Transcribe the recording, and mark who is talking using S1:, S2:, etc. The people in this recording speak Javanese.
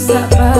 S1: Sampai